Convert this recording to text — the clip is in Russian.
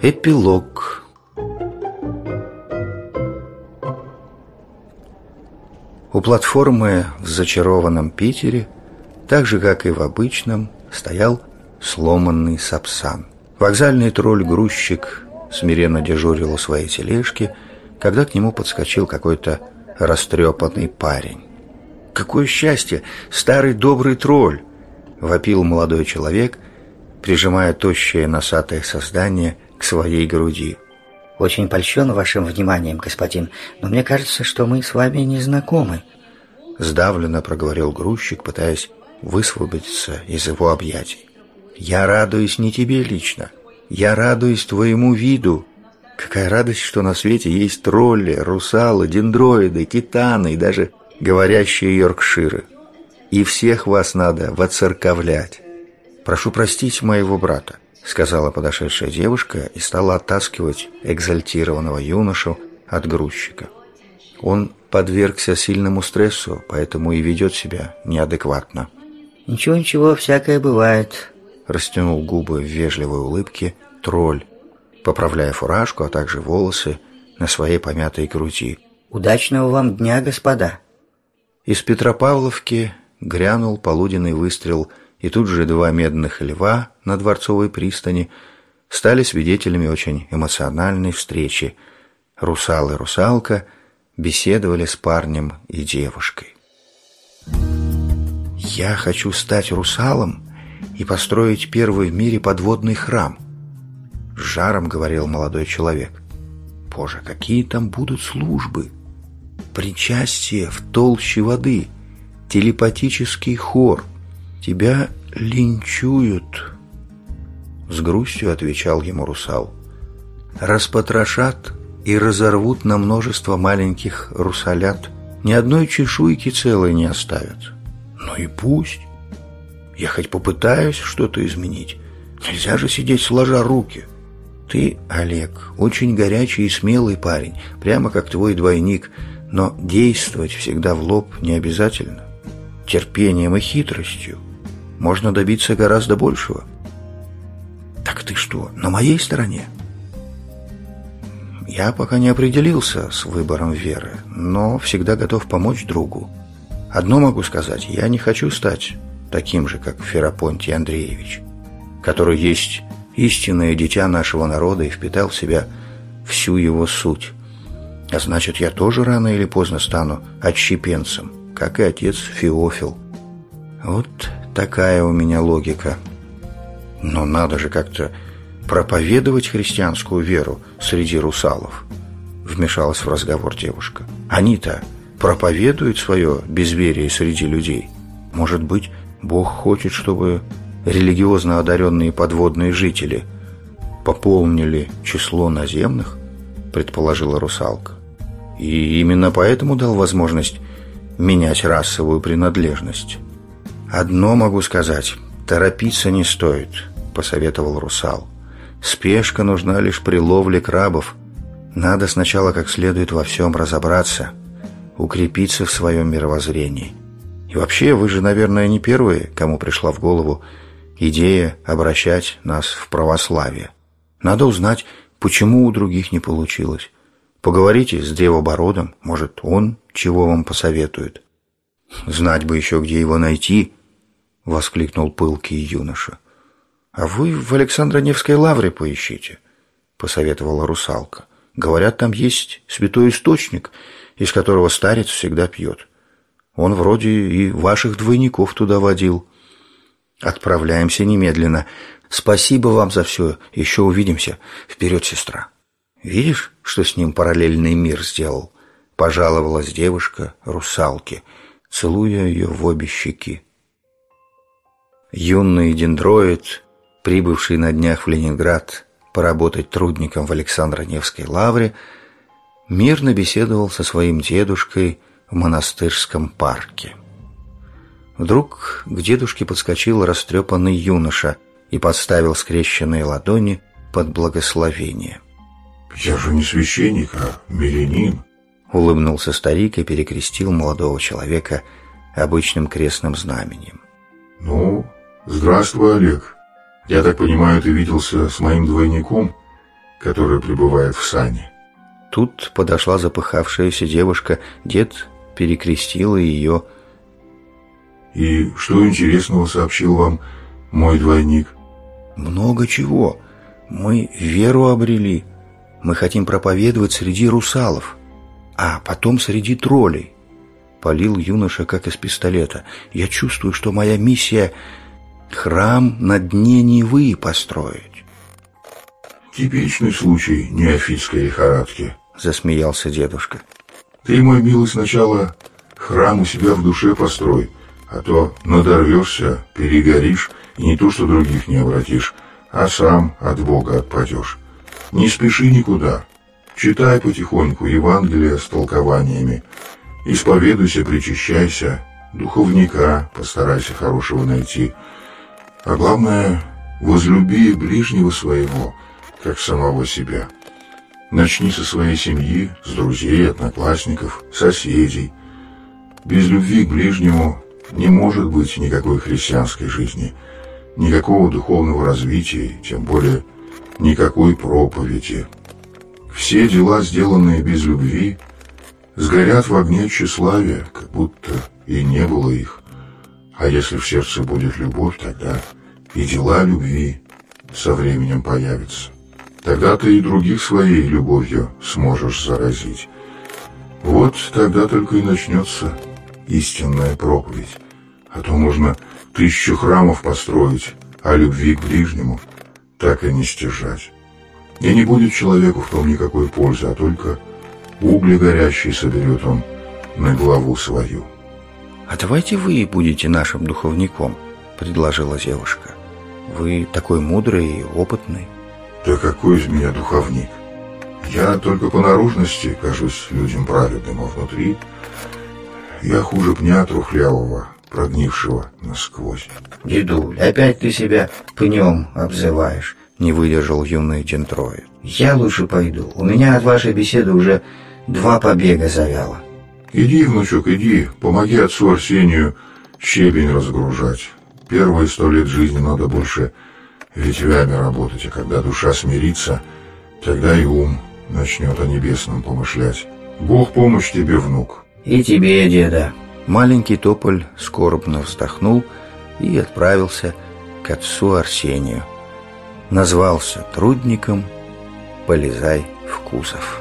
Эпилог У платформы в зачарованном Питере, так же, как и в обычном, стоял сломанный сапсан. Вокзальный тролль-грузчик смиренно дежурил у своей тележки, когда к нему подскочил какой-то растрепанный парень. «Какое счастье! Старый добрый тролль!» — вопил молодой человек, прижимая тощее носатое создание к своей груди. «Очень польщен вашим вниманием, господин, но мне кажется, что мы с вами не знакомы». Сдавленно проговорил грузчик, пытаясь высвободиться из его объятий. «Я радуюсь не тебе лично. Я радуюсь твоему виду. Какая радость, что на свете есть тролли, русалы, дендроиды, титаны и даже говорящие йоркширы. И всех вас надо воцерковлять. Прошу простить моего брата сказала подошедшая девушка и стала оттаскивать экзальтированного юношу от грузчика. Он подвергся сильному стрессу, поэтому и ведет себя неадекватно. «Ничего-ничего, всякое бывает», – растянул губы в вежливой улыбке тролль, поправляя фуражку, а также волосы на своей помятой груди. «Удачного вам дня, господа!» Из Петропавловки грянул полуденный выстрел – и тут же два медных льва на Дворцовой пристани стали свидетелями очень эмоциональной встречи. Русал и русалка беседовали с парнем и девушкой. «Я хочу стать русалом и построить первый в мире подводный храм», — с жаром говорил молодой человек. «Боже, какие там будут службы! Причастие в толще воды, телепатический хор — «Тебя линчуют», — с грустью отвечал ему русал. «Распотрошат и разорвут на множество маленьких русалят, ни одной чешуйки целой не оставят. Ну и пусть. Я хоть попытаюсь что-то изменить. Нельзя же сидеть сложа руки». Ты, Олег, очень горячий и смелый парень, прямо как твой двойник, но действовать всегда в лоб не обязательно. Терпением и хитростью можно добиться гораздо большего. Так ты что, на моей стороне? Я пока не определился с выбором веры, но всегда готов помочь другу. Одно могу сказать, я не хочу стать таким же, как Ферапонтий Андреевич, который есть истинное дитя нашего народа и впитал в себя всю его суть. А значит, я тоже рано или поздно стану отщепенцем, как и отец Феофил. Вот такая у меня логика. Но надо же как-то проповедовать христианскую веру среди русалов. Вмешалась в разговор девушка. Они-то проповедуют свое безверие среди людей. Может быть, Бог хочет, чтобы религиозно одаренные подводные жители пополнили число наземных, предположила русалка. И именно поэтому дал возможность менять расовую принадлежность. «Одно могу сказать. Торопиться не стоит», — посоветовал русал. «Спешка нужна лишь при ловле крабов. Надо сначала как следует во всем разобраться, укрепиться в своем мировоззрении. И вообще, вы же, наверное, не первые, кому пришла в голову идея обращать нас в православие. Надо узнать, почему у других не получилось. Поговорите с Девобородом, может, он чего вам посоветует. Знать бы еще, где его найти, — воскликнул пылкий юноша. «А вы в Александро-Невской лавре поищите», — посоветовала русалка. «Говорят, там есть святой источник, из которого старец всегда пьет. Он вроде и ваших двойников туда водил». «Отправляемся немедленно. Спасибо вам за все. Еще увидимся. Вперед, сестра». «Видишь, что с ним параллельный мир сделал?» — пожаловалась девушка русалке, целуя ее в обе щеки. Юный дендроид, прибывший на днях в Ленинград поработать трудником в Александро-Невской лавре, мирно беседовал со своим дедушкой в монастырском парке. Вдруг к дедушке подскочил растрепанный юноша и подставил скрещенные ладони под благословение. «Я же не священник, а мирянин», — улыбнулся старик и перекрестил молодого человека обычным крестным знаменем. «Ну, «Здравствуй, Олег. Я так понимаю, ты виделся с моим двойником?» который пребывает в сане. Тут подошла запыхавшаяся девушка, дед перекрестила ее. «И что интересного сообщил вам мой двойник?» «Много чего. Мы веру обрели. Мы хотим проповедовать среди русалов, а потом среди троллей». Полил юноша, как из пистолета. «Я чувствую, что моя миссия — храм на дне Невы построить». «Типичный случай неофитской лихорадки», — засмеялся дедушка. Ты, мой милый, сначала храм у себя в душе построй, а то надорвешься, перегоришь и не то, что других не обратишь, а сам от Бога отпадешь. Не спеши никуда. Читай потихоньку Евангелие с толкованиями. Исповедуйся, причащайся, духовника постарайся хорошего найти. А главное, возлюби ближнего своего, как самого себя. Начни со своей семьи, с друзей, одноклассников, соседей. Без любви к ближнему не может быть никакой христианской жизни, никакого духовного развития, тем более никакой проповеди. Все дела, сделанные без любви, сгорят в огне тщеславия, как будто и не было их. А если в сердце будет любовь, тогда и дела любви со временем появятся. Тогда ты и других своей любовью сможешь заразить. Вот тогда только и начнется истинная проповедь. А то можно тысячу храмов построить, а любви к ближнему так и не стяжать. И не будет человеку в том никакой пользы, а только угли горящие соберет он на главу свою. «А давайте вы будете нашим духовником», — предложила девушка. «Вы такой мудрый и опытный». Да какой из меня духовник? Я только по наружности кажусь людям праведным, а внутри я хуже пня трухлявого, прогнившего насквозь. Дедуль, опять ты себя пнем обзываешь. Не выдержал юный Дентроид. Я лучше пойду. У меня от вашей беседы уже два побега завяло. Иди, внучок, иди, помоги отцу Арсению щебень разгружать. Первые сто лет жизни надо больше ветвями работать, а когда душа смирится, тогда и ум начнет о небесном помышлять. Бог помощь тебе, внук. И тебе, деда. Маленький тополь скорбно вздохнул и отправился к отцу Арсению. Назвался трудником «Полезай в кузов».